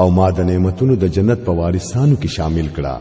او ما د نعمتونو د جنت په وارثانو کې شامل کړه